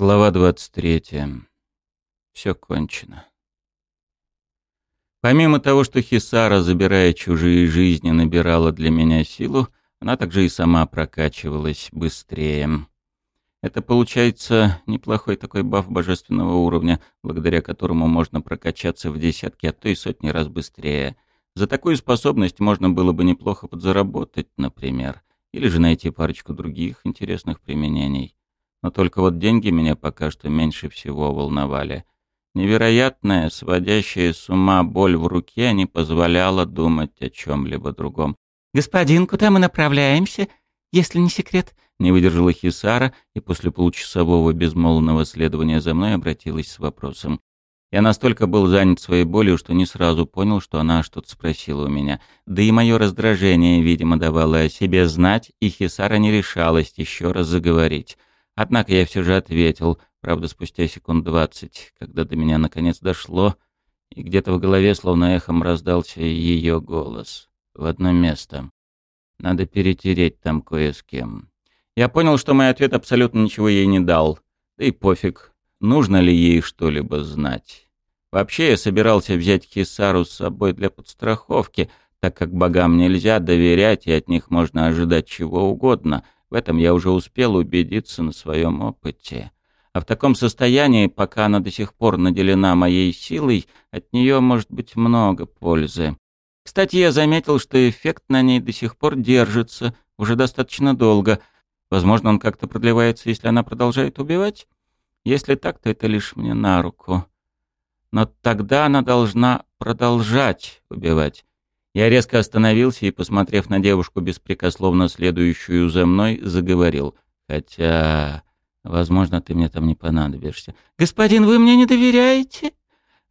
Глава 23. Все кончено. Помимо того, что Хисара, забирая чужие жизни, набирала для меня силу, она также и сама прокачивалась быстрее. Это получается неплохой такой баф божественного уровня, благодаря которому можно прокачаться в десятки, а то и сотни раз быстрее. За такую способность можно было бы неплохо подзаработать, например, или же найти парочку других интересных применений. Но только вот деньги меня пока что меньше всего волновали. Невероятная, сводящая с ума боль в руке не позволяла думать о чем-либо другом. «Господин, куда мы направляемся, если не секрет?» Не выдержала Хисара и после получасового безмолвного следования за мной обратилась с вопросом. Я настолько был занят своей болью, что не сразу понял, что она что-то спросила у меня. Да и мое раздражение, видимо, давало о себе знать, и Хисара не решалась еще раз заговорить. Однако я все же ответил, правда, спустя секунд двадцать, когда до меня наконец дошло, и где-то в голове словно эхом раздался ее голос. В одно место. Надо перетереть там кое с кем. Я понял, что мой ответ абсолютно ничего ей не дал. Да и пофиг, нужно ли ей что-либо знать. Вообще я собирался взять Хисару с собой для подстраховки, так как богам нельзя доверять, и от них можно ожидать чего угодно — в этом я уже успел убедиться на своем опыте. А в таком состоянии, пока она до сих пор наделена моей силой, от нее может быть много пользы. Кстати, я заметил, что эффект на ней до сих пор держится, уже достаточно долго. Возможно, он как-то продлевается, если она продолжает убивать? Если так, то это лишь мне на руку. Но тогда она должна продолжать убивать. Я резко остановился и, посмотрев на девушку, беспрекословно следующую за мной, заговорил. «Хотя, возможно, ты мне там не понадобишься». «Господин, вы мне не доверяете?»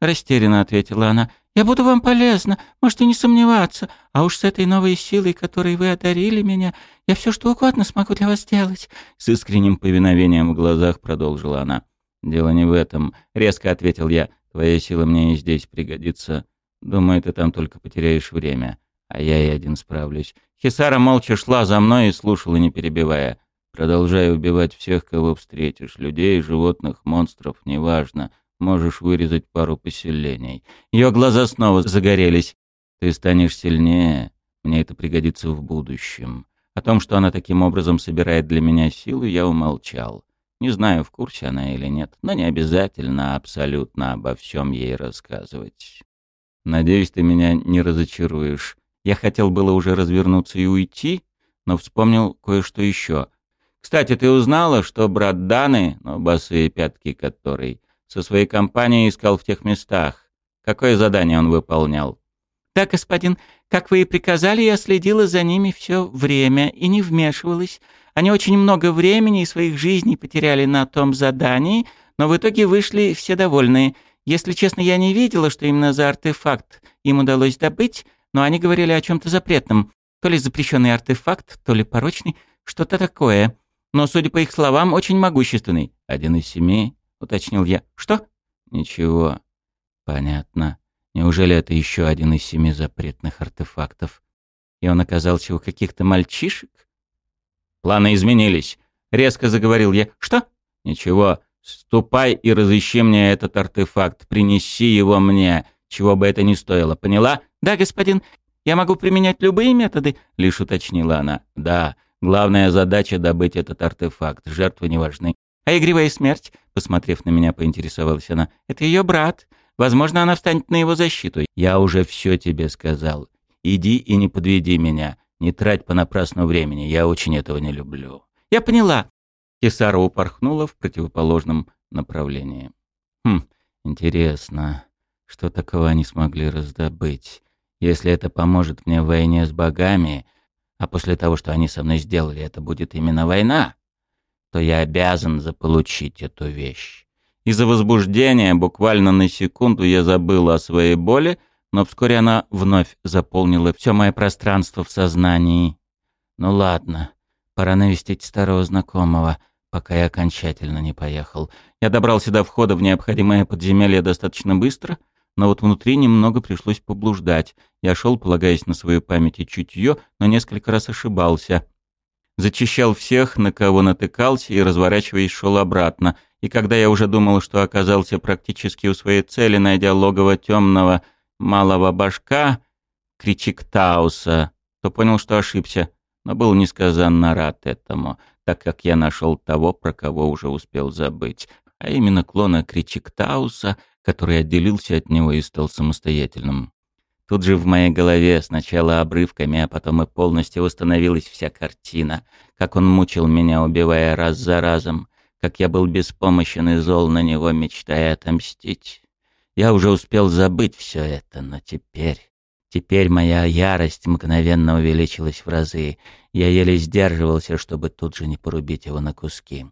Растерянно ответила она. «Я буду вам полезна, можете не сомневаться. А уж с этой новой силой, которой вы одарили меня, я все что угодно смогу для вас сделать». С искренним повиновением в глазах продолжила она. «Дело не в этом», — резко ответил я. «Твоя сила мне и здесь пригодится». Думаю, ты там только потеряешь время, а я и один справлюсь. Хисара молча шла за мной и слушала, не перебивая. Продолжай убивать всех, кого встретишь. Людей, животных, монстров, неважно. Можешь вырезать пару поселений. Ее глаза снова загорелись. Ты станешь сильнее. Мне это пригодится в будущем. О том, что она таким образом собирает для меня силы, я умолчал. Не знаю, в курсе она или нет, но не обязательно абсолютно обо всем ей рассказывать. Надеюсь, ты меня не разочаруешь. Я хотел было уже развернуться и уйти, но вспомнил кое-что еще. Кстати, ты узнала, что брат Даны, ну, босые пятки который, со своей компанией искал в тех местах? Какое задание он выполнял? Да, господин, как вы и приказали, я следила за ними все время и не вмешивалась. Они очень много времени и своих жизней потеряли на том задании, но в итоге вышли все довольные. Если честно, я не видела, что именно за артефакт им удалось добыть, но они говорили о чем-то запретном. То ли запрещенный артефакт, то ли порочный, что-то такое. Но, судя по их словам, очень могущественный. Один из семи, уточнил я. Что? Ничего. Понятно. Неужели это еще один из семи запретных артефактов? И он оказался у каких-то мальчишек? Планы изменились. Резко заговорил я. Что? Ничего. Ступай и разыщи мне этот артефакт, принеси его мне, чего бы это ни стоило, поняла? Да, господин, я могу применять любые методы, лишь уточнила она. Да, главная задача добыть этот артефакт, жертвы не важны. А игривая смерть, посмотрев на меня, поинтересовалась она. Это ее брат. Возможно, она встанет на его защиту. Я уже все тебе сказал. Иди и не подведи меня. Не трать понапрасну времени, я очень этого не люблю. Я поняла. Кисара упорхнула в противоположном направлении. Хм, интересно, что такого они смогли раздобыть? Если это поможет мне в войне с богами, а после того, что они со мной сделали, это будет именно война, то я обязан заполучить эту вещь. Из-за возбуждения буквально на секунду я забыл о своей боли, но вскоре она вновь заполнила все мое пространство в сознании. Ну ладно, Пора навестить старого знакомого, пока я окончательно не поехал. Я добрался до входа в необходимое подземелье достаточно быстро, но вот внутри немного пришлось поблуждать. Я шел, полагаясь на свою память и чутье, но несколько раз ошибался. Зачищал всех, на кого натыкался, и, разворачиваясь, шел обратно. И когда я уже думал, что оказался практически у своей цели, найдя логово темного малого башка, кричик Тауса, то понял, что ошибся, но был несказанно рад этому, так как я нашел того, про кого уже успел забыть, а именно клона кричик Тауса, который отделился от него и стал самостоятельным. Тут же в моей голове сначала обрывками, а потом и полностью установилась вся картина, как он мучил меня, убивая раз за разом, как я был беспомощен и зол на него, мечтая отомстить. Я уже успел забыть все это, но теперь... Теперь моя ярость мгновенно увеличилась в разы. Я еле сдерживался, чтобы тут же не порубить его на куски.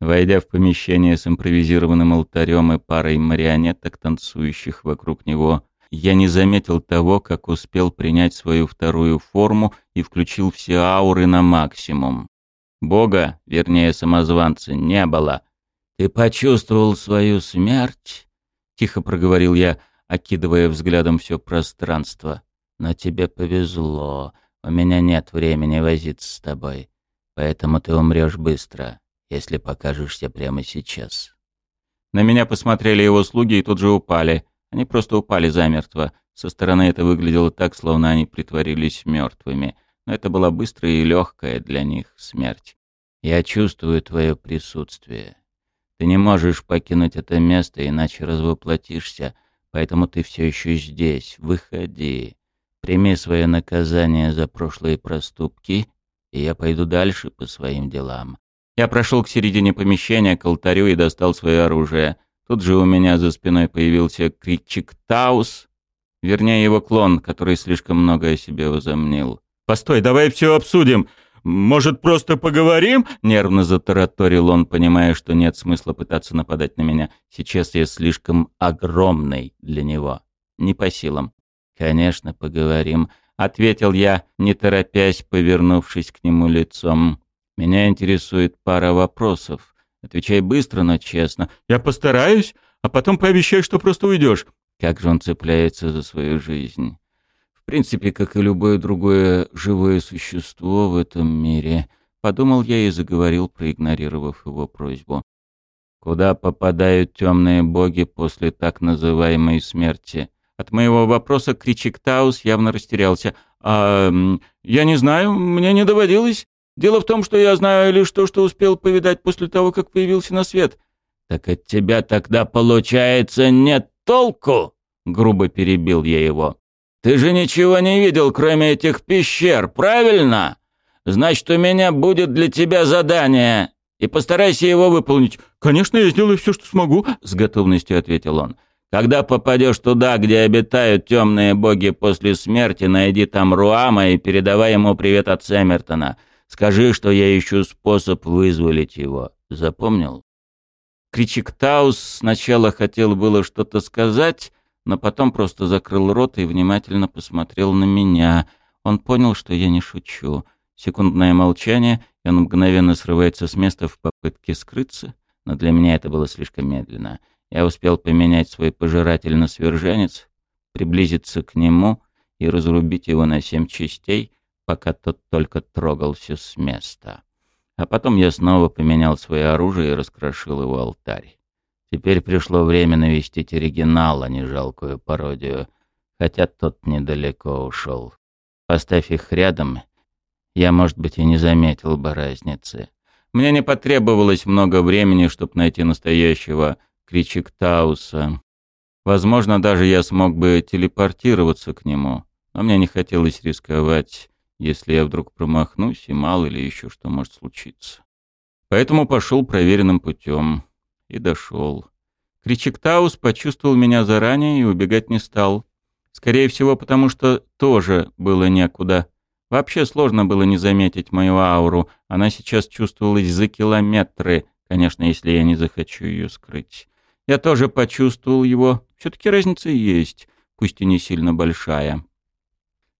Войдя в помещение с импровизированным алтарем и парой марионеток, танцующих вокруг него, я не заметил того, как успел принять свою вторую форму и включил все ауры на максимум. Бога, вернее самозванца, не было. «Ты почувствовал свою смерть?» — тихо проговорил я, окидывая взглядом все пространство. «Но тебе повезло. У меня нет времени возиться с тобой. Поэтому ты умрешь быстро, если покажешься прямо сейчас». На меня посмотрели его слуги и тут же упали. Они просто упали замертво. Со стороны это выглядело так, словно они притворились мертвыми. Но это была быстрая и легкая для них смерть. «Я чувствую твое присутствие. Ты не можешь покинуть это место, иначе развоплотишься, поэтому ты все еще здесь. Выходи. Прими свое наказание за прошлые проступки, и я пойду дальше по своим делам». Я прошел к середине помещения, к алтарю и достал свое оружие — Тут же у меня за спиной появился критчик Таус, вернее его клон, который слишком много о себе возомнил. «Постой, давай все обсудим. Может, просто поговорим?» Нервно затараторил он, понимая, что нет смысла пытаться нападать на меня. Сейчас я слишком огромный для него. Не по силам. «Конечно, поговорим», — ответил я, не торопясь, повернувшись к нему лицом. «Меня интересует пара вопросов. Отвечай быстро, но честно. Я постараюсь, а потом пообещай, что просто уйдешь. Как же он цепляется за свою жизнь. Принципе, как и любое другое живое существо в этом мире. Подумал я и заговорил, проигнорировав его просьбу. Куда попадают темные боги после так называемой смерти? От моего вопроса Кричик Таус явно растерялся. «А я не знаю, мне не доводилось. Дело в том, что я знаю лишь то, что успел повидать после того, как появился на свет. Так от тебя тогда, получается, нет толку? Грубо перебил я его. Ты же ничего не видел, кроме этих пещер, правильно? Значит, у меня будет для тебя задание, и постарайся его выполнить. Конечно, я сделаю все, что смогу, с готовностью ответил он. Когда попадешь туда, где обитают темные боги после смерти, найди там Руама и передавай ему привет от Сэммертона. Скажи, что я ищу способ вызволить его. Запомнил?» Кричик Таус сначала хотел было что-то сказать, но потом просто закрыл рот и внимательно посмотрел на меня. Он понял, что я не шучу. Секундное молчание, и он мгновенно срывается с места в попытке скрыться, но для меня это было слишком медленно. Я успел поменять свой пожиратель на сверженец, приблизиться к нему и разрубить его на семь частей, пока тот только трогался с места. А потом я снова поменял свое оружие и раскрошил его алтарь. Теперь пришло время навестить оригинал, а не жалкую пародию, хотя тот недалеко ушел. Поставь их рядом, я, может быть, и не заметил бы разницы. Мне не потребовалось много времени, чтобы найти настоящего Кричик Тауса. Возможно, даже я смог бы телепортироваться к нему, но мне не хотелось рисковать если я вдруг промахнусь, и мало ли еще что может случиться. Поэтому пошел проверенным путем. И дошел. Кричиктаус почувствовал меня заранее и убегать не стал. Скорее всего, потому что тоже было некуда. Вообще сложно было не заметить мою ауру. Она сейчас чувствовалась за километры, конечно, если я не захочу ее скрыть. Я тоже почувствовал его. Все-таки разница есть, пусть и не сильно большая.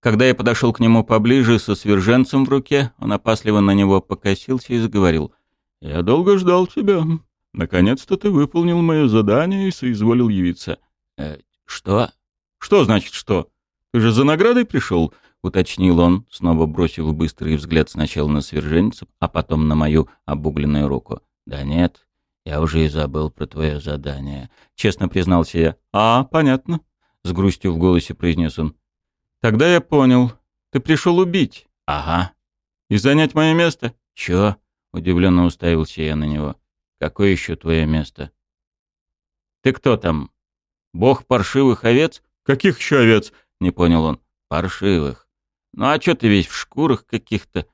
Когда я подошел к нему поближе со сверженцем в руке, он опасливо на него покосился и заговорил. «Я долго ждал тебя. Наконец-то ты выполнил мое задание и соизволил явиться». «Э, что?» «Что значит что? Ты же за наградой пришел?» — уточнил он, снова бросив быстрый взгляд сначала на сверженцев, а потом на мою обугленную руку. «Да нет, я уже и забыл про твое задание», — честно признался я. «А, понятно», — с грустью в голосе произнес он. «Тогда я понял. Ты пришел убить». «Ага». «И занять мое место?» «Чё?» — удивленно уставился я на него. «Какое еще твое место?» «Ты кто там? Бог паршивых овец?» «Каких еще овец?» — не понял он. «Паршивых. Ну а чё ты весь в шкурах каких-то?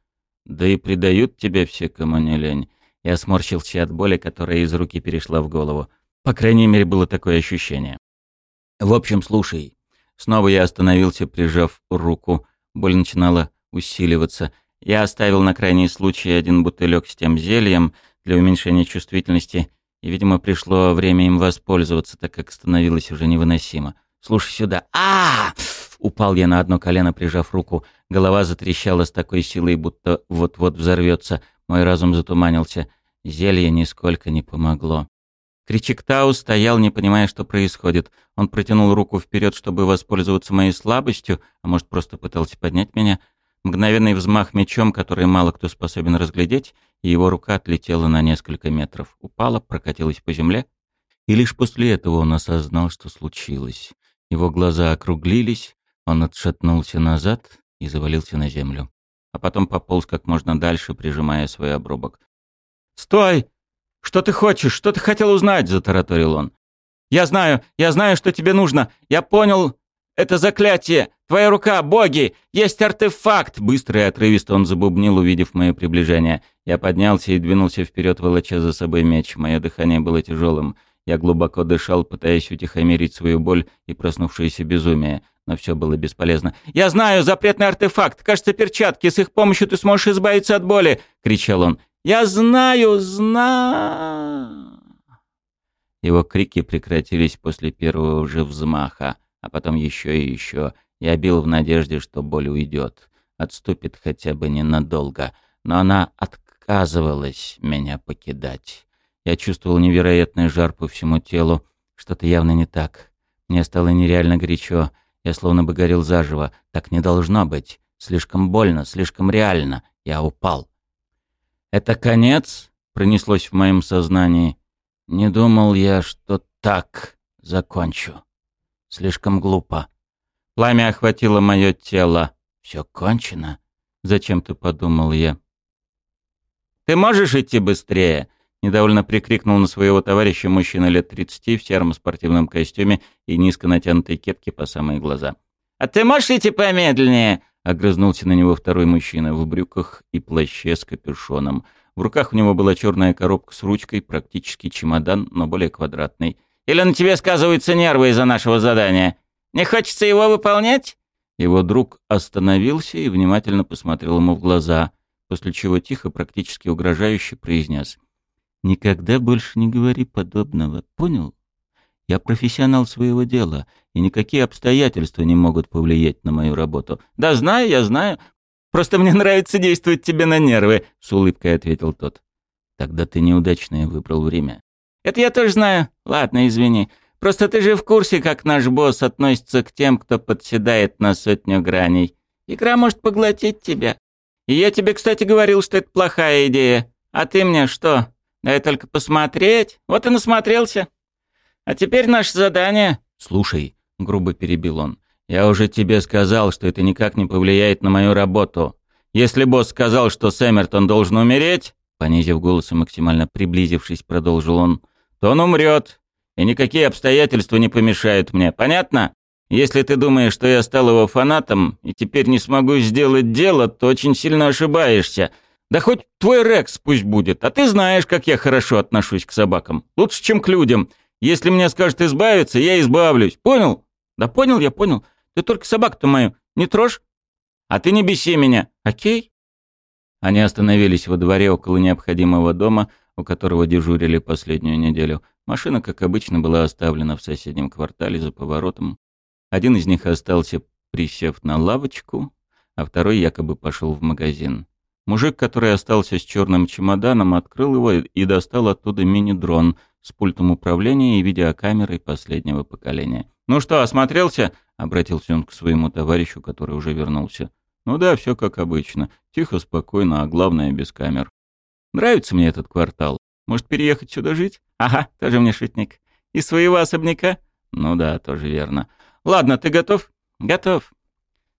Да и предают тебя все, кому не лень». Я сморщился от боли, которая из руки перешла в голову. По крайней мере, было такое ощущение. «В общем, слушай». Снова я остановился, прижав руку. Боль начинала усиливаться. Я оставил на крайний случай один бутылек с тем зельем для уменьшения чувствительности, и, видимо, пришло время им воспользоваться, так как становилось уже невыносимо. «Слушай сюда!» а, Упал я на одно колено, прижав руку. Голова затрещала с такой силой, будто вот-вот взорвется. Мой разум затуманился. Зелье нисколько не помогло. Кричиктау стоял, не понимая, что происходит. Он протянул руку вперед, чтобы воспользоваться моей слабостью, а может, просто пытался поднять меня. Мгновенный взмах мечом, который мало кто способен разглядеть, его рука отлетела на несколько метров. Упала, прокатилась по земле. И лишь после этого он осознал, что случилось. Его глаза округлились, он отшатнулся назад и завалился на землю. А потом пополз как можно дальше, прижимая свой обрубок. «Стой! Что ты хочешь? Что ты хотел узнать?» — затараторил он. «Я знаю, я знаю, что тебе нужно. Я понял это заклятие. Твоя рука, боги! Есть артефакт!» Быстро и отрывисто он забубнил, увидев мое приближение. Я поднялся и двинулся вперед, волоча за собой меч. Мое дыхание было тяжелым. Я глубоко дышал, пытаясь утихомирить свою боль и проснувшееся безумие но все было бесполезно. «Я знаю, запретный артефакт! Кажется, перчатки! С их помощью ты сможешь избавиться от боли!» — кричал он. «Я знаю, знаю!» Его крики прекратились после первого же взмаха, а потом еще и еще. Я бил в надежде, что боль уйдет, отступит хотя бы ненадолго, но она отказывалась меня покидать. Я чувствовал невероятный жар по всему телу, что-то явно не так. Мне стало нереально горячо, я словно бы горел заживо. Так не должно быть. Слишком больно, слишком реально. Я упал. «Это конец?» — пронеслось в моем сознании. «Не думал я, что так закончу. Слишком глупо. Пламя охватило мое тело. Все кончено?» — зачем-то подумал я. «Ты можешь идти быстрее?» Недовольно прикрикнул на своего товарища мужчина лет тридцати в сером спортивном костюме и низко натянутой кепке по самые глаза. «А ты можешь идти помедленнее?» — огрызнулся на него второй мужчина в брюках и плаще с капюшоном. В руках у него была черная коробка с ручкой, практически чемодан, но более квадратный. «Или на тебе сказываются нервы из-за нашего задания? Не хочется его выполнять?» Его друг остановился и внимательно посмотрел ему в глаза, после чего тихо, практически угрожающе произнес — Никогда больше не говори подобного, понял? Я профессионал своего дела, и никакие обстоятельства не могут повлиять на мою работу. Да знаю, я знаю. Просто мне нравится действовать тебе на нервы, с улыбкой ответил тот. Тогда ты неудачное выбрал время. Это я тоже знаю. Ладно, извини. Просто ты же в курсе, как наш босс относится к тем, кто подседает на сотню граней. Игра может поглотить тебя. И я тебе, кстати, говорил, что это плохая идея. А ты мне что, Дай только посмотреть. Вот и насмотрелся. А теперь наше задание. Слушай, грубо перебил он. Я уже тебе сказал, что это никак не повлияет на мою работу. Если босс сказал, что Сэммертон должен умереть, понизив голос и максимально приблизившись, продолжил он, то он умрет, и никакие обстоятельства не помешают мне. Понятно? Если ты думаешь, что я стал его фанатом и теперь не смогу сделать дело, то очень сильно ошибаешься. Да хоть твой Рекс пусть будет, а ты знаешь, как я хорошо отношусь к собакам. Лучше, чем к людям. Если мне скажут избавиться, я избавлюсь. Понял? Да понял я, понял. Ты только собаку-то мою не трожь. А ты не беси меня, окей? Они остановились во дворе около необходимого дома, у которого дежурили последнюю неделю. Машина, как обычно, была оставлена в соседнем квартале за поворотом. Один из них остался, присев на лавочку, а второй якобы пошел в магазин. Мужик, который остался с черным чемоданом, открыл его и достал оттуда мини-дрон с пультом управления и видеокамерой последнего поколения. «Ну что, осмотрелся?» — обратился он к своему товарищу, который уже вернулся. Ну да, все как обычно. Тихо, спокойно, а главное, без камер. Нравится мне этот квартал. Может, переехать сюда жить? Ага, тоже мне шутник. Из своего особняка? Ну да, тоже верно. Ладно, ты готов? Готов.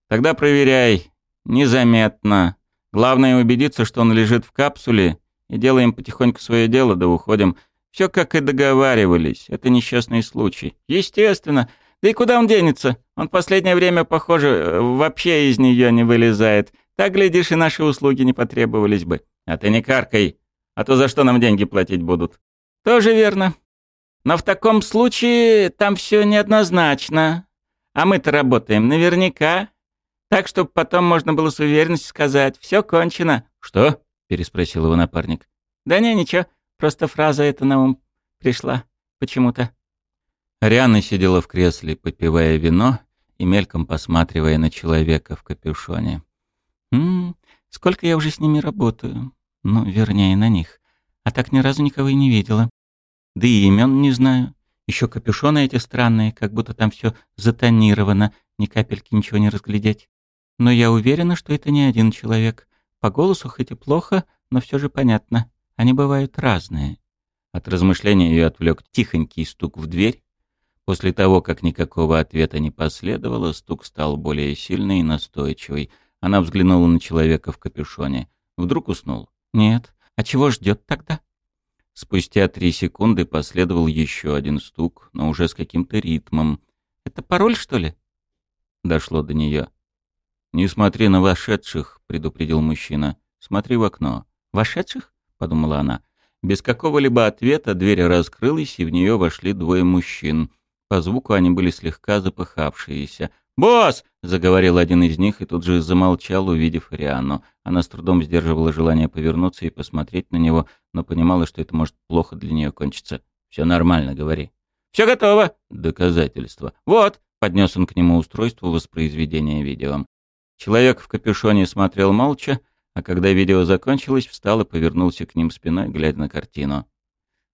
Тогда проверяй. Незаметно. Главное убедиться, что он лежит в капсуле, и делаем потихоньку свое дело, да уходим. Все как и договаривались. Это несчастный случай. Естественно. Да и куда он денется? Он последнее время, похоже, вообще из нее не вылезает. Так, глядишь, и наши услуги не потребовались бы. А ты не каркай, а то за что нам деньги платить будут? Тоже верно. Но в таком случае там все неоднозначно. А мы-то работаем наверняка. Так, чтобы потом можно было с уверенностью сказать, все кончено. Что? переспросил его напарник. Да не, ничего, просто фраза эта на ум пришла почему-то. Ариана сидела в кресле, попивая вино и мельком посматривая на человека в капюшоне. «М -м, сколько я уже с ними работаю. Ну, вернее, на них. А так ни разу никого и не видела. Да и имен не знаю. Еще капюшоны эти странные, как будто там все затонировано, ни капельки ничего не разглядеть. Но я уверена, что это не один человек. По голосу хоть и плохо, но все же понятно. Они бывают разные. От размышления ее отвлек тихонький стук в дверь, После того, как никакого ответа не последовало, стук стал более сильный и настойчивый. Она взглянула на человека в капюшоне. Вдруг уснул. «Нет. А чего ждет тогда?» Спустя три секунды последовал еще один стук, но уже с каким-то ритмом. «Это пароль, что ли?» Дошло до нее. «Не смотри на вошедших», — предупредил мужчина. «Смотри в окно». «Вошедших?» — подумала она. Без какого-либо ответа дверь раскрылась, и в нее вошли двое мужчин. По звуку они были слегка запыхавшиеся. «Босс!» — заговорил один из них и тут же замолчал, увидев Риану. Она с трудом сдерживала желание повернуться и посмотреть на него, но понимала, что это может плохо для нее кончиться. «Все нормально, говори». «Все готово». «Доказательства». «Вот», — поднес он к нему устройство воспроизведения видео. Человек в капюшоне смотрел молча, а когда видео закончилось, встал и повернулся к ним спиной, глядя на картину.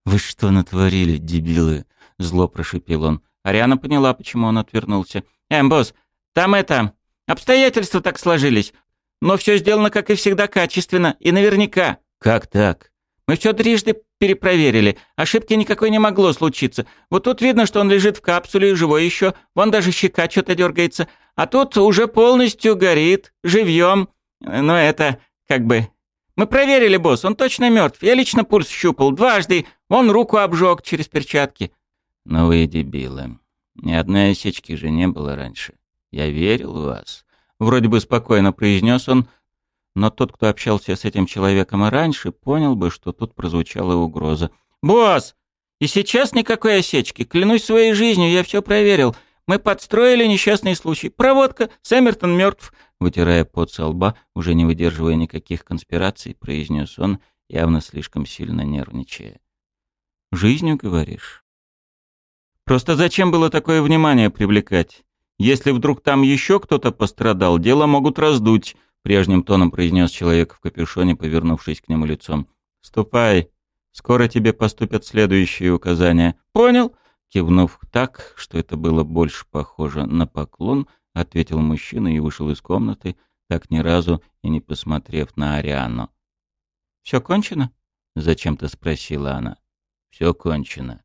«Вы что натворили, дебилы?» — зло прошипел он. Ариана поняла, почему он отвернулся. «Эм, босс, там это... Обстоятельства так сложились. Но все сделано, как и всегда, качественно и наверняка». «Как так?» «Мы все трижды перепроверили. Ошибки никакой не могло случиться. Вот тут видно, что он лежит в капсуле и живой еще. Вон даже щека что-то дергается. А тут уже полностью горит, живьем. Но это как бы мы проверили, босс, он точно мертв. Я лично пульс щупал дважды. Он руку обжег через перчатки. Но вы дебилы. Ни одной осечки же не было раньше. Я верил в вас. Вроде бы спокойно произнес он, но тот, кто общался с этим человеком раньше, понял бы, что тут прозвучала угроза. «Босс! И сейчас никакой осечки. Клянусь своей жизнью, я все проверил. Мы подстроили несчастный случай. Проводка, Сэммертон мертв. Вытирая пот со лба, уже не выдерживая никаких конспираций, произнес он, явно слишком сильно нервничая. «Жизнью, говоришь?» «Просто зачем было такое внимание привлекать? Если вдруг там еще кто-то пострадал, дело могут раздуть», — прежним тоном произнес человек в капюшоне, повернувшись к нему лицом. «Ступай, скоро тебе поступят следующие указания». «Понял?» Кивнув так, что это было больше похоже на поклон, — ответил мужчина и вышел из комнаты, так ни разу и не посмотрев на Ариану. «Все кончено?» — зачем-то спросила она. «Все кончено».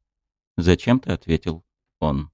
«Зачем-то?» — ответил он.